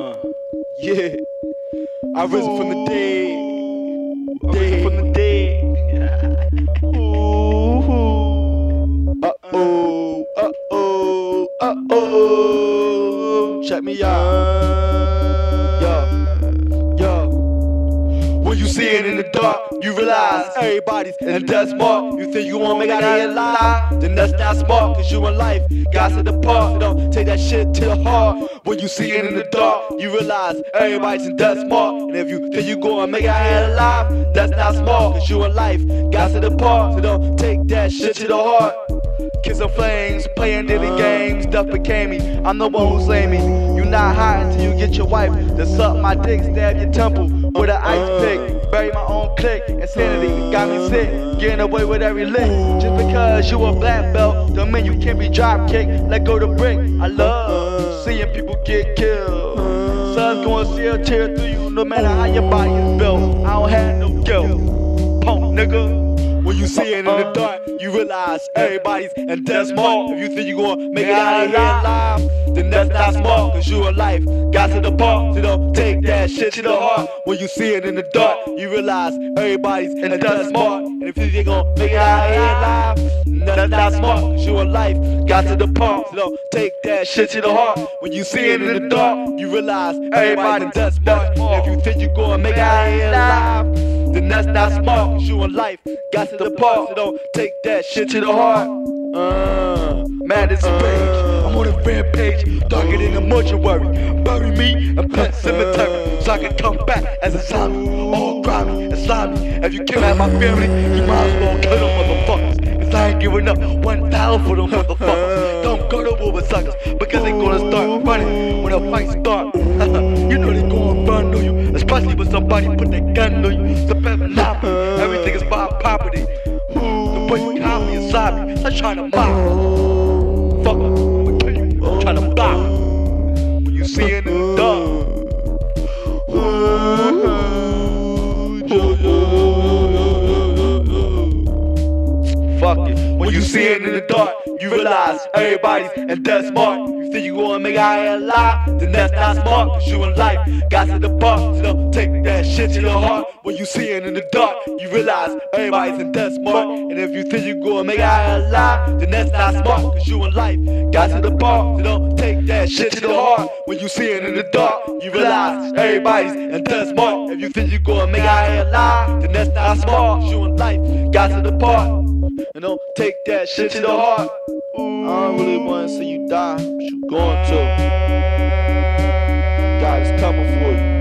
Uh, yeah, I risen from the dead. Dead from the dead. Uh oh, uh oh, uh oh. Check me out. See it in the dark, you realize everybody's in a death mark. You think you won't make out here alive? Then that's not smart, cause you in life. Got to depart, so don't take that shit to the heart. When you see it in the dark, you realize everybody's in death mark. And if you think you gonna make out here alive, that's not smart, cause you in life. Got to depart, so don't take that shit to the heart. Kiss and flames, playing daily uh. games, death became me. I'm the one who slay me. You not hot until you get your wife to suck my dick, stab your temple with an ice uh. pick. Bury my own click, insanity got me sick, getting away with every lick. Just because you a black belt, don't mean you can't be drop kick. Let go the brick. I love seeing people get killed. Sun's gonna see a tear through you, no matter how your body is built. I don't have no guilt, punk nigga. When you see it in the dark, you realize everybody's in death smart. If you think you gonna make it out of here alive, then that's not smart, cause you alive. Got to the park, so don't take that shit to the heart. When you see it in the dark, you realize everybody's in death smart. And if you think you gonna make it out of here alive, that's not smart, cause you alive. Got to the park, so don't take that shit to the heart. When you see it in the dark, you realize everybody's in death smart. And if you think you gonna make it out of here alive, then that's not smart, cause you in life. Got to the park, so don't take that shit to the heart. Uh, mad as a rage. I'm on a rampage, darker than a mortuary. Bury me in pet cemetery, so I can come back as a zombie. All grimy and slimy. If you kill at my family, you might as well kill them motherfuckers. Giving up one dollar for them motherfuckers. Don't go to war with suckers, because they gonna start running when a fight start. you know they gonna run on you, especially when somebody put their gun on you. The best monopoly, everything is my property. The boy you call me inside me, I'm trying to mock. Fuck, it. When you see it in the dark, you realize everybody's in death smart. You think you gonna make out here alive, then that's not smart. Cause you in life, got to the bar, so don't take that shit to the heart. When you see it in the dark, you realize everybody's in death smart. And if you think you gonna make out here alive, then that's not smart. Cause you in life, got to the bar, so don't take that shit to the heart. When you see it in the dark, you realize everybody's in death smart. If you think you gonna make out here alive, then that's not smart. Cause you in life, got to the part. And don't take that shit to the heart. I don't really wanna see you die, but you going to. God is coming for you.